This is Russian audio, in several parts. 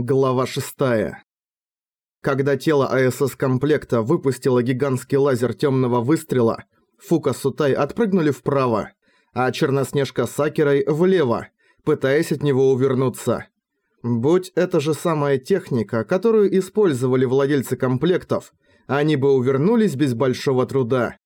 Глава 6. Когда тело АСС-комплекта выпустило гигантский лазер темного выстрела, Фука Сутай отпрыгнули вправо, а Черноснежка с Акерой влево, пытаясь от него увернуться. Будь это же самая техника, которую использовали владельцы комплектов, они бы увернулись без большого труда.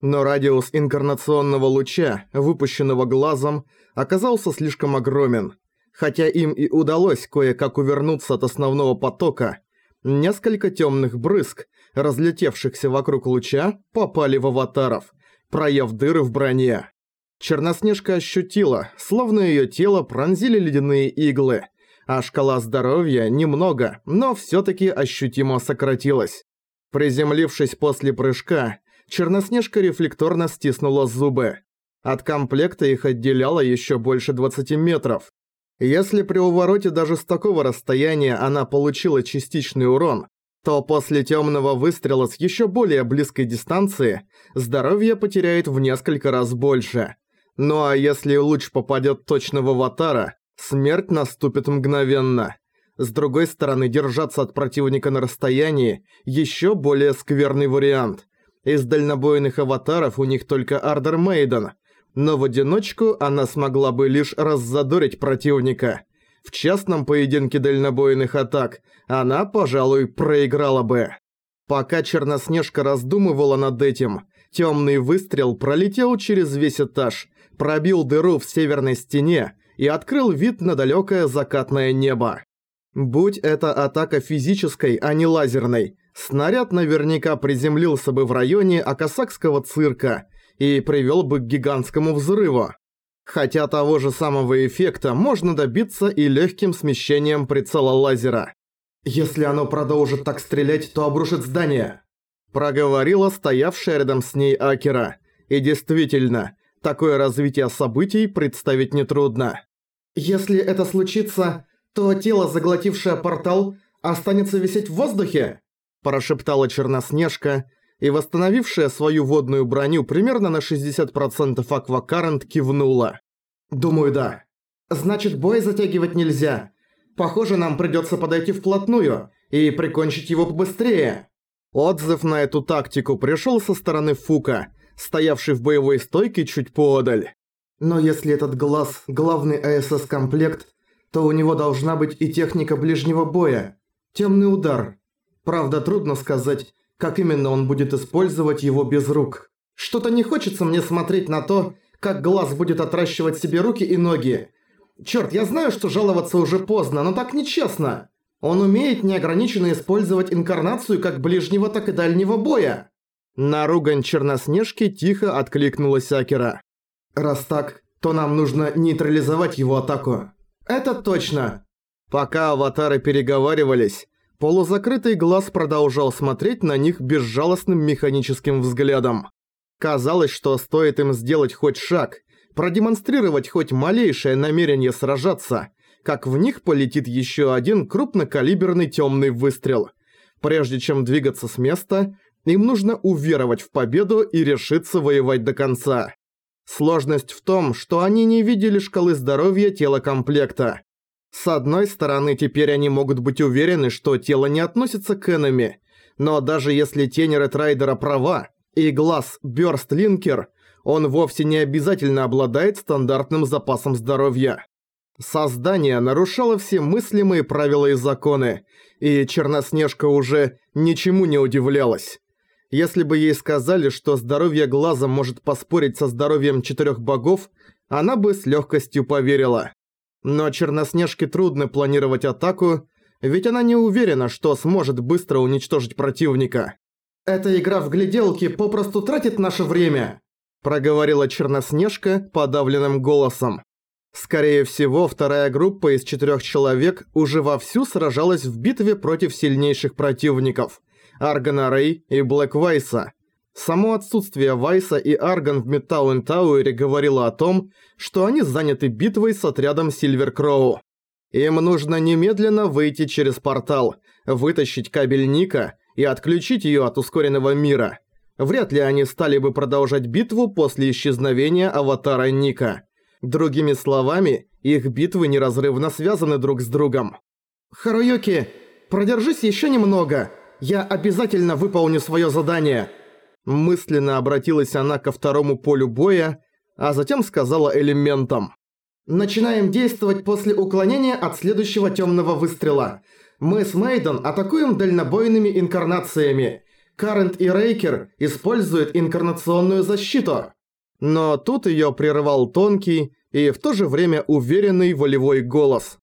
Но радиус инкарнационного луча, выпущенного глазом, оказался слишком огромен – Хотя им и удалось кое-как увернуться от основного потока, несколько темных брызг, разлетевшихся вокруг луча, попали в аватаров, проев дыры в броне. Черноснежка ощутила, словно ее тело пронзили ледяные иглы, а шкала здоровья немного, но всё-таки ощутимо сократилась. Приземлившись после прыжка, Черноснежка рефлекторно стиснула зубы. От комплекта их отделяло ещё больше 20 метров. Если при увороте даже с такого расстояния она получила частичный урон, то после темного выстрела с еще более близкой дистанции здоровье потеряет в несколько раз больше. Ну а если луч попадет точно в аватара, смерть наступит мгновенно. С другой стороны, держаться от противника на расстоянии – еще более скверный вариант. Из дальнобойных аватаров у них только Ардер Мейден – но в одиночку она смогла бы лишь раззадорить противника. В частном поединке дальнобойных атак она, пожалуй, проиграла бы. Пока Черноснежка раздумывала над этим, темный выстрел пролетел через весь этаж, пробил дыру в северной стене и открыл вид на далекое закатное небо. Будь это атака физической, а не лазерной, снаряд наверняка приземлился бы в районе Акасакского цирка и привел бы к гигантскому взрыву. Хотя того же самого эффекта можно добиться и легким смещением прицела лазера. «Если оно продолжит так стрелять, то обрушит здание», проговорила стоявшая рядом с ней Акера. И действительно, такое развитие событий представить нетрудно. «Если это случится, то тело, заглотившее портал, останется висеть в воздухе?» прошептала Черноснежка, и восстановившая свою водную броню примерно на 60% Аквакарент кивнула. «Думаю, да. Значит, бой затягивать нельзя. Похоже, нам придётся подойти вплотную и прикончить его побыстрее». Отзыв на эту тактику пришёл со стороны Фука, стоявший в боевой стойке чуть поодаль. Но если этот глаз – главный АСС-комплект, то у него должна быть и техника ближнего боя. Тёмный удар. Правда, трудно сказать, как именно он будет использовать его без рук. Что-то не хочется мне смотреть на то, как глаз будет отращивать себе руки и ноги. Чёрт, я знаю, что жаловаться уже поздно, но так нечестно. Он умеет неограниченно использовать инкарнацию как ближнего, так и дальнего боя. На ругань Черноснежки тихо откликнулась Акера. «Раз так, то нам нужно нейтрализовать его атаку». «Это точно!» Пока аватары переговаривались, Полузакрытый глаз продолжал смотреть на них безжалостным механическим взглядом. Казалось, что стоит им сделать хоть шаг, продемонстрировать хоть малейшее намерение сражаться, как в них полетит еще один крупнокалиберный темный выстрел. Прежде чем двигаться с места, им нужно уверовать в победу и решиться воевать до конца. Сложность в том, что они не видели шкалы здоровья тела комплекта. С одной стороны, теперь они могут быть уверены, что тело не относится к энеми, но даже если тень Ретрайдера права, и глаз Бёрстлинкер, он вовсе не обязательно обладает стандартным запасом здоровья. Создание нарушало все мыслимые правила и законы, и Черноснежка уже ничему не удивлялась. Если бы ей сказали, что здоровье глаза может поспорить со здоровьем четырех богов, она бы с легкостью поверила. Но Черноснежке трудно планировать атаку, ведь она не уверена, что сможет быстро уничтожить противника. «Эта игра в гляделки попросту тратит наше время», проговорила Черноснежка подавленным голосом. Скорее всего, вторая группа из четырех человек уже вовсю сражалась в битве против сильнейших противников – Аргана Рэй и Блэк Вайса. Само отсутствие Вайса и Арган в Мидтаун Тауэре говорило о том, что они заняты битвой с отрядом Сильвер Кроу. Им нужно немедленно выйти через портал, вытащить кабель Ника и отключить её от ускоренного мира. Вряд ли они стали бы продолжать битву после исчезновения аватара Ника. Другими словами, их битвы неразрывно связаны друг с другом. «Харуюки, продержись еще немного. Я обязательно выполню свое задание». Мысленно обратилась она ко второму полю боя, а затем сказала элементам. «Начинаем действовать после уклонения от следующего темного выстрела. Мы с Мейден атакуем дальнобойными инкарнациями. Карент и Рейкер используют инкарнационную защиту». Но тут её прервал тонкий и в то же время уверенный волевой голос.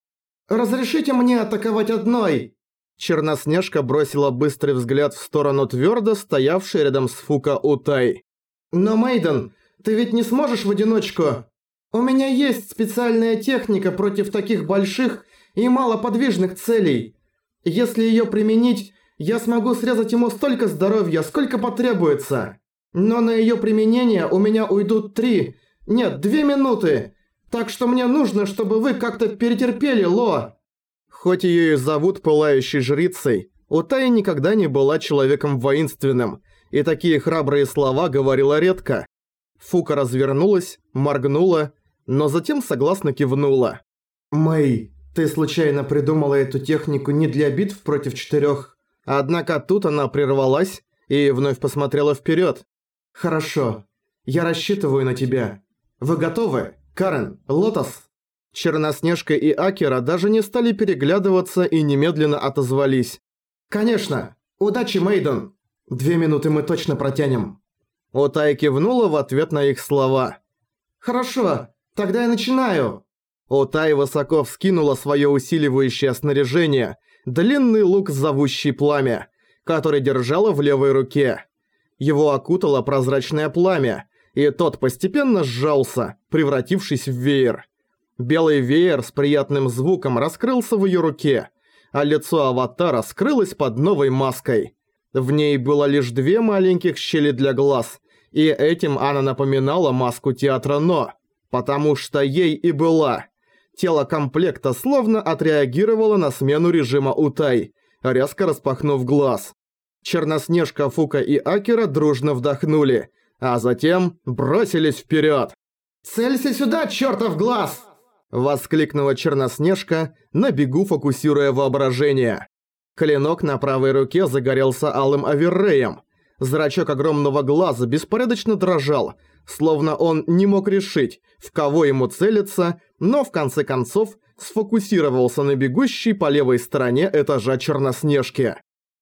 «Разрешите мне атаковать одной!» Черноснежка бросила быстрый взгляд в сторону твердо стоявшей рядом с Фука Утай. «Но, Мейден, ты ведь не сможешь в одиночку? У меня есть специальная техника против таких больших и малоподвижных целей. Если её применить, я смогу срезать ему столько здоровья, сколько потребуется. Но на её применение у меня уйдут три, нет, две минуты. Так что мне нужно, чтобы вы как-то перетерпели, Ло. Хоть её и зовут Пылающей Жрицей, Утай никогда не была человеком воинственным, и такие храбрые слова говорила редко. Фука развернулась, моргнула, но затем согласно кивнула. «Мэй, ты случайно придумала эту технику не для битв против четырёх?» Однако тут она прервалась и вновь посмотрела вперёд. «Хорошо. Я рассчитываю на тебя. Вы готовы? Карен, Лотос?» Черноснежка и Акера даже не стали переглядываться и немедленно отозвались. «Конечно! Удачи, Мейден! Две минуты мы точно протянем!» Утай кивнула в ответ на их слова. «Хорошо, тогда я начинаю!» Утай высоко вскинула свое усиливающее снаряжение, длинный лук, зовущий пламя, который держала в левой руке. Его окутало прозрачное пламя, и тот постепенно сжался, превратившись в веер. Белый веер с приятным звуком раскрылся в ее руке, а лицо аватара скрылось под новой маской. В ней было лишь две маленьких щели для глаз, и этим она напоминала маску театра «Но», потому что ей и была. Тело комплекта словно отреагировало на смену режима Утай, резко распахнув глаз. Черноснежка, Фука и Акера дружно вдохнули, а затем бросились вперед. «Целься сюда, чертов глаз!» Воскликнула Черноснежка, на бегу фокусируя воображение. Клинок на правой руке загорелся алым оверреем. Зрачок огромного глаза беспорядочно дрожал, словно он не мог решить, в кого ему целиться, но в конце концов сфокусировался на бегущей по левой стороне этажа Черноснежки.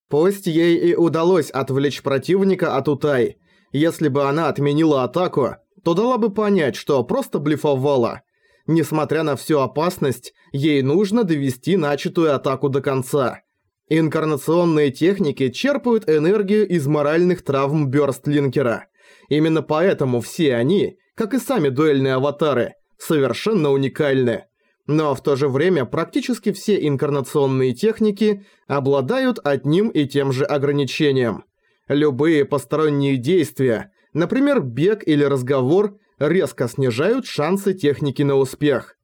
Пусть ей и удалось отвлечь противника от Утай. Если бы она отменила атаку, то дала бы понять, что просто блефовала. Несмотря на всю опасность, ей нужно довести начатую атаку до конца. Инкарнационные техники черпают энергию из моральных травм Бёрстлинкера. Именно поэтому все они, как и сами дуэльные аватары, совершенно уникальны. Но в то же время практически все инкарнационные техники обладают одним и тем же ограничением. Любые посторонние действия, например, бег или разговор – резко снижают шансы техники на успех.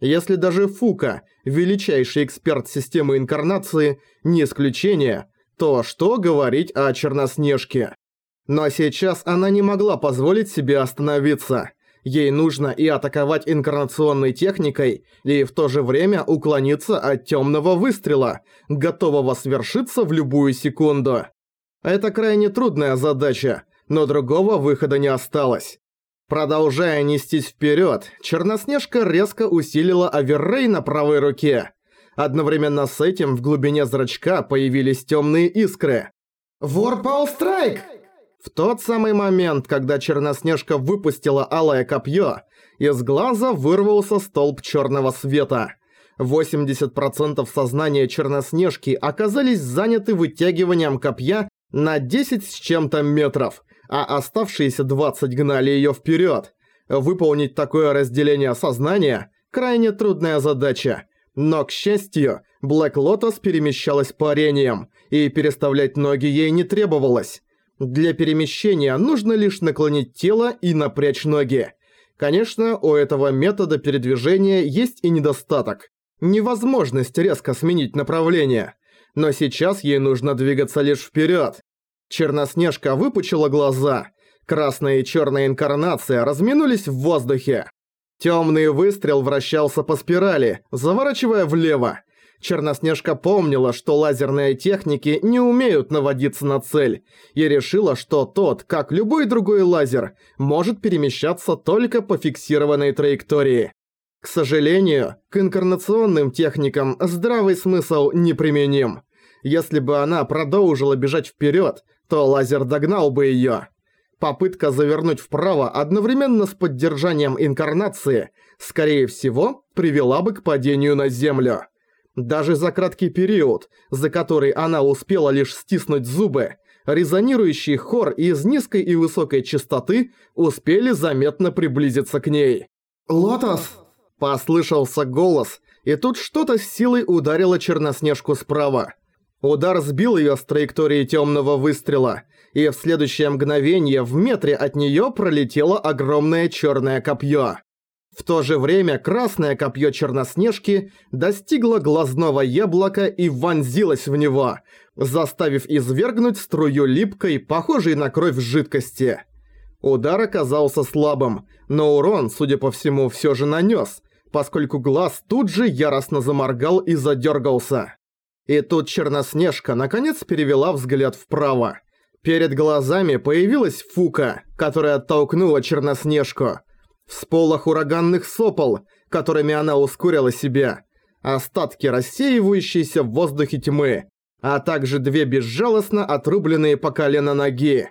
Если даже Фука, величайший эксперт системы инкарнации, не исключение, то что говорить о Черноснежке? Но сейчас она не могла позволить себе остановиться. Ей нужно и атаковать инкарнационной техникой, и в то же время уклониться от темного выстрела, готового свершиться в любую секунду. Это крайне трудная задача, но другого выхода не осталось. Продолжая нестись вперед, Черноснежка резко усилила оверрей на правой руке. Одновременно с этим в глубине зрачка появились темные искры. «Ворпал страйк!» В тот самый момент, когда Черноснежка выпустила алое копье, из глаза вырвался столб черного света. 80% сознания Черноснежки оказались заняты вытягиванием копья на 10 с чем-то метров – а оставшиеся 20 гнали её вперёд. Выполнить такое разделение сознания – крайне трудная задача. Но, к счастью, Блэк Лотос перемещалась парением, и переставлять ноги ей не требовалось. Для перемещения нужно лишь наклонить тело и напрячь ноги. Конечно, у этого метода передвижения есть и недостаток. Невозможность резко сменить направление. Но сейчас ей нужно двигаться лишь вперед. Черноснежка выпучила глаза. Красная и черная инкарнация разминулись в воздухе. Темный выстрел вращался по спирали, заворачивая влево. Черноснежка помнила, что лазерные техники не умеют наводиться на цель, и решила, что тот, как любой другой лазер, может перемещаться только по фиксированной траектории. К сожалению, к инкарнационным техникам здравый смысл неприменим. Если бы она продолжила бежать вперед, то лазер догнал бы ее. Попытка завернуть вправо одновременно с поддержанием инкарнации, скорее всего, привела бы к падению на землю. Даже за краткий период, за который она успела лишь стиснуть зубы, резонирующий хор из низкой и высокой частоты успели заметно приблизиться к ней. «Лотос!» – послышался голос, и тут что-то с силой ударило Черноснежку справа. Удар сбил её с траектории тёмного выстрела, и в следующее мгновение в метре от неё пролетело огромное чёрное копье. В то же время красное копье Черноснежки достигло глазного яблока и вонзилось в него, заставив извергнуть струю липкой, похожей на кровь жидкости. Удар оказался слабым, но урон, судя по всему, всё же нанёс, поскольку глаз тут же яростно заморгал и задергался. И тут Черноснежка наконец перевела взгляд вправо. Перед глазами появилась Фука, которая оттолкнула Черноснежку. Всполох ураганных сопол, которыми она ускорила себя. Остатки рассеивающейся в воздухе тьмы. А также две безжалостно отрубленные по колено ноги.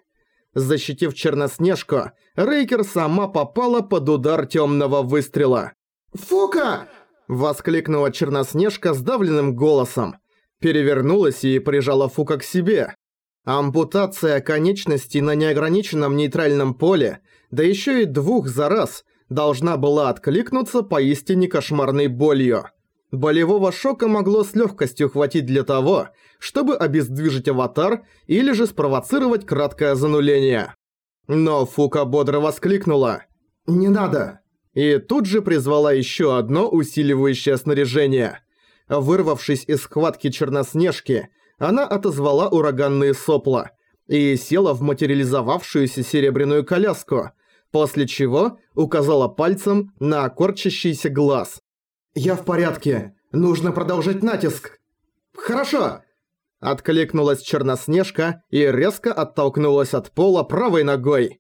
Защитив Черноснежку, Рейкер сама попала под удар темного выстрела. «Фука!» – воскликнула Черноснежка сдавленным голосом перевернулась и прижала Фука к себе. Ампутация конечностей на неограниченном нейтральном поле, да еще и двух за раз, должна была откликнуться поистине кошмарной болью. Болевого шока могло с легкостью хватить для того, чтобы обездвижить аватар или же спровоцировать краткое зануление. Но Фука бодро воскликнула «Не надо!» и тут же призвала еще одно усиливающее снаряжение – Вырвавшись из схватки Черноснежки, она отозвала ураганные сопла и села в материализовавшуюся серебряную коляску, после чего указала пальцем на корчащийся глаз. «Я в порядке. Нужно продолжать натиск». «Хорошо!» Откликнулась Черноснежка и резко оттолкнулась от пола правой ногой.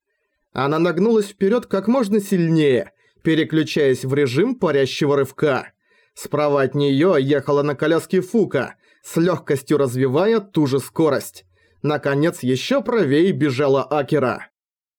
Она нагнулась вперед как можно сильнее, переключаясь в режим парящего рывка. Справа от неё ехала на коляске Фука, с лёгкостью развивая ту же скорость. Наконец, ещё правее бежала Акера.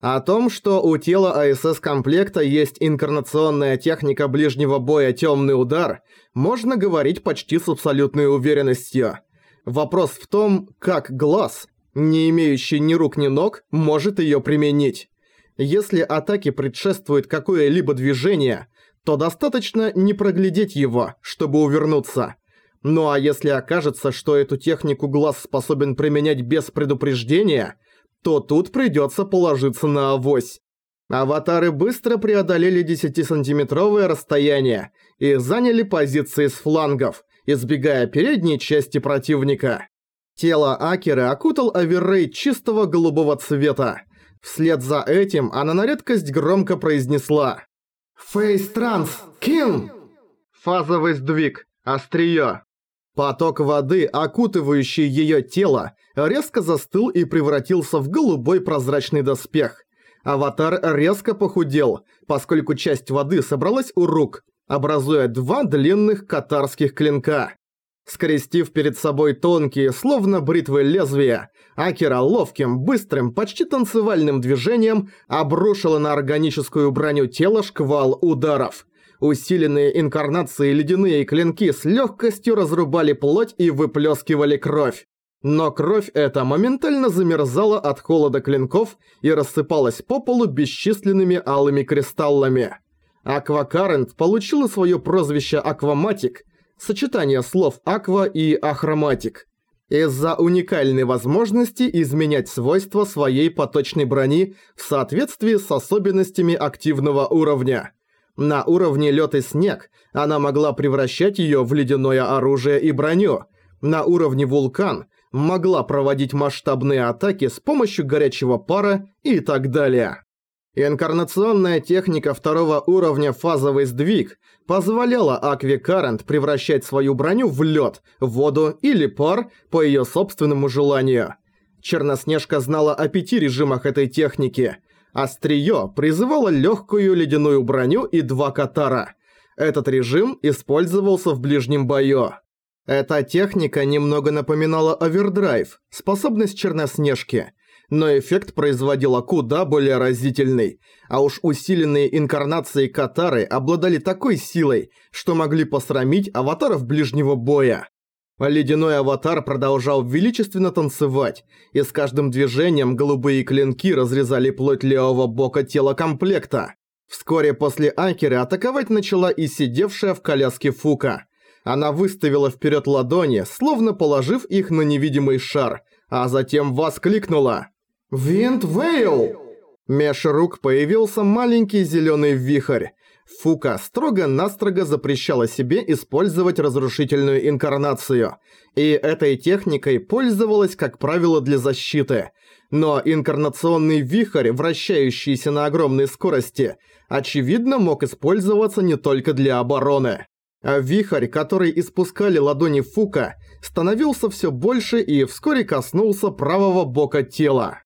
О том, что у тела АСС-комплекта есть инкарнационная техника ближнего боя «Тёмный удар», можно говорить почти с абсолютной уверенностью. Вопрос в том, как глаз, не имеющий ни рук ни ног, может её применить. Если атаке предшествует какое-либо движение, то достаточно не проглядеть его, чтобы увернуться. Ну а если окажется, что эту технику глаз способен применять без предупреждения, то тут придется положиться на авось. Аватары быстро преодолели 10-сантиметровое расстояние и заняли позиции с флангов, избегая передней части противника. Тело Акеры окутал оверрей чистого голубого цвета. Вслед за этим она на редкость громко произнесла Фейс-транс! Килл! Фазовый сдвиг. Остриё. Поток воды, окутывающий её тело, резко застыл и превратился в голубой прозрачный доспех. Аватар резко похудел, поскольку часть воды собралась у рук, образуя два длинных катарских клинка. Скрестив перед собой тонкие, словно бритвы лезвия, Акера ловким, быстрым, почти танцевальным движением обрушила на органическую броню тела шквал ударов. Усиленные инкарнации ледяные клинки с легкостью разрубали плоть и выплескивали кровь. Но кровь эта моментально замерзала от холода клинков и рассыпалась по полу бесчисленными алыми кристаллами. Аквакарент получила свое прозвище Акваматик – сочетание слов «аква» и «ахроматик». Из-за уникальной возможности изменять свойства своей поточной брони в соответствии с особенностями активного уровня. На уровне лед и снег она могла превращать ее в ледяное оружие и броню. На уровне вулкан могла проводить масштабные атаки с помощью горячего пара и так далее. Инкарнационная техника второго уровня «Фазовый сдвиг» позволяла Акви Карент превращать свою броню в лед, воду или пар по ее собственному желанию. Черноснежка знала о пяти режимах этой техники. Остриё призывало легкую ледяную броню и два катара. Этот режим использовался в ближнем бою. Эта техника немного напоминала овердрайв, способность Черноснежки, но эффект производила куда более разительный, а уж усиленные инкарнации Катары обладали такой силой, что могли посрамить аватаров ближнего боя. Ледяной аватар продолжал величественно танцевать, и с каждым движением голубые клинки разрезали плоть левого бока тела комплекта. Вскоре после Акеры атаковать начала и сидевшая в коляске Фука. Она выставила вперед ладони, словно положив их на невидимый шар, а затем воскликнула «Винт Вейл!» Меж рук появился маленький зеленый вихрь. Фука строго-настрого запрещала себе использовать разрушительную инкарнацию, и этой техникой пользовалась, как правило, для защиты. Но инкарнационный вихрь, вращающийся на огромной скорости, очевидно мог использоваться не только для обороны. А вихрь, который испускали ладони Фука, становился все больше и вскоре коснулся правого бока тела.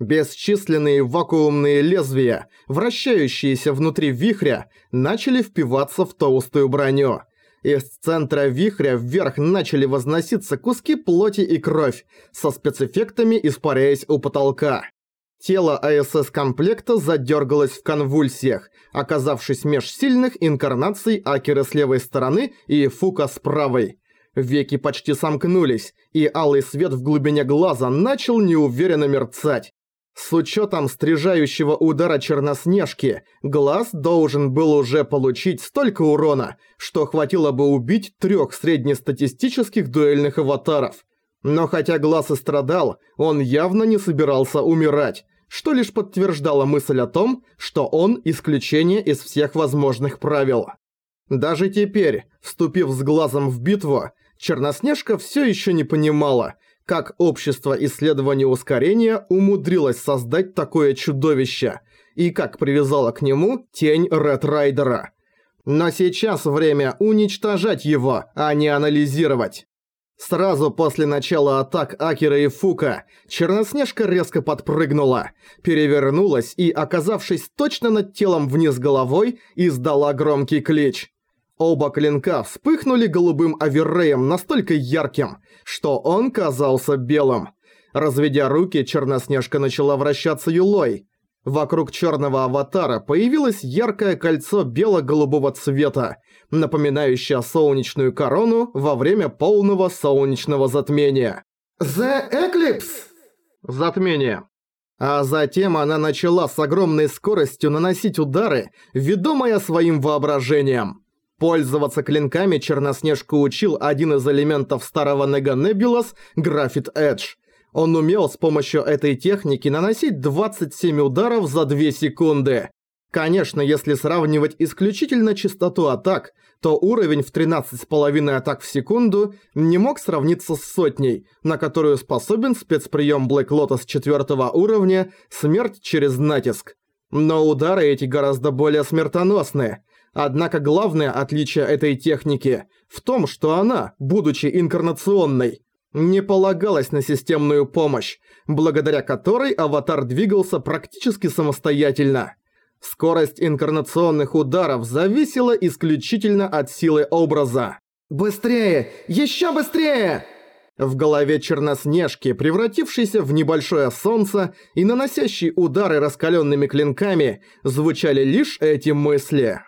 Бесчисленные вакуумные лезвия, вращающиеся внутри вихря, начали впиваться в толстую броню. Из центра вихря вверх начали возноситься куски плоти и кровь, со спецэффектами испаряясь у потолка. Тело АСС-комплекта задергалось в конвульсиях, оказавшись меж сильных инкарнаций Акеры с левой стороны и Фука с правой. Веки почти сомкнулись, и алый свет в глубине глаза начал неуверенно мерцать. С учетом стрижающего удара Черноснежки, глаз должен был уже получить столько урона, что хватило бы убить трех среднестатистических дуэльных аватаров. Но хотя глаз и страдал, он явно не собирался умирать, что лишь подтверждало мысль о том, что он исключение из всех возможных правил. Даже теперь, вступив с глазом в битву, Черноснежка все еще не понимала, как общество исследования ускорения умудрилось создать такое чудовище и как привязало к нему тень Ред Райдера. Но сейчас время уничтожать его, а не анализировать. Сразу после начала атак Акера и Фука, Черноснежка резко подпрыгнула, перевернулась и, оказавшись точно над телом вниз головой, издала громкий клич. Оба клинка вспыхнули голубым оверреем настолько ярким, что он казался белым. Разведя руки, Черноснежка начала вращаться юлой. Вокруг черного аватара появилось яркое кольцо бело-голубого цвета, напоминающее солнечную корону во время полного солнечного затмения. «The Eclipse!» Затмение. А затем она начала с огромной скоростью наносить удары, ведомая своим воображением. Пользоваться клинками Черноснежку учил один из элементов старого Нега Небулас – Графит Эдж – он умел с помощью этой техники наносить 27 ударов за 2 секунды. Конечно, если сравнивать исключительно частоту атак, то уровень в 13,5 атак в секунду не мог сравниться с сотней, на которую способен спецприем Black Lotus 4 уровня «Смерть через натиск». Но удары эти гораздо более смертоносны. Однако главное отличие этой техники в том, что она, будучи инкарнационной, не полагалось на системную помощь, благодаря которой аватар двигался практически самостоятельно. Скорость инкарнационных ударов зависела исключительно от силы образа. «Быстрее! Еще быстрее!» В голове Черноснежки, превратившейся в небольшое солнце и наносящей удары раскаленными клинками, звучали лишь эти мысли.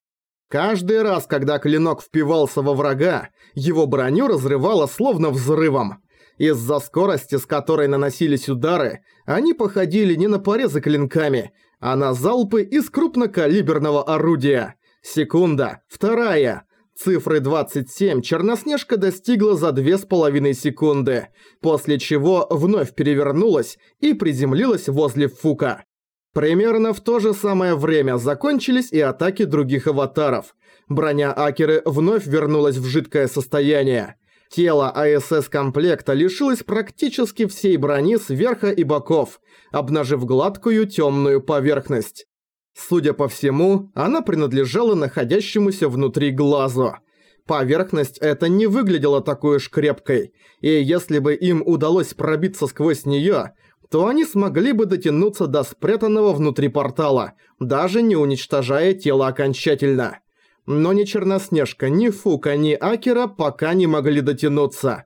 Каждый раз, когда клинок впивался во врага, его броню разрывало словно взрывом. Из-за скорости, с которой наносились удары, они походили не на порезы клинками, а на залпы из крупнокалиберного орудия. Секунда, вторая. Цифры 27 Черноснежка достигла за 2,5 секунды, после чего вновь перевернулась и приземлилась возле Фука. Примерно в то же самое время закончились и атаки других аватаров. Броня Акеры вновь вернулась в жидкое состояние. Тело АСС-комплекта лишилось практически всей брони с верха и боков, обнажив гладкую темную поверхность. Судя по всему, она принадлежала находящемуся внутри глазу. Поверхность эта не выглядела такой уж крепкой, и если бы им удалось пробиться сквозь неё, то они смогли бы дотянуться до спрятанного внутри портала, даже не уничтожая тело окончательно. Но ни Черноснежка, ни Фука, ни Акера пока не могли дотянуться.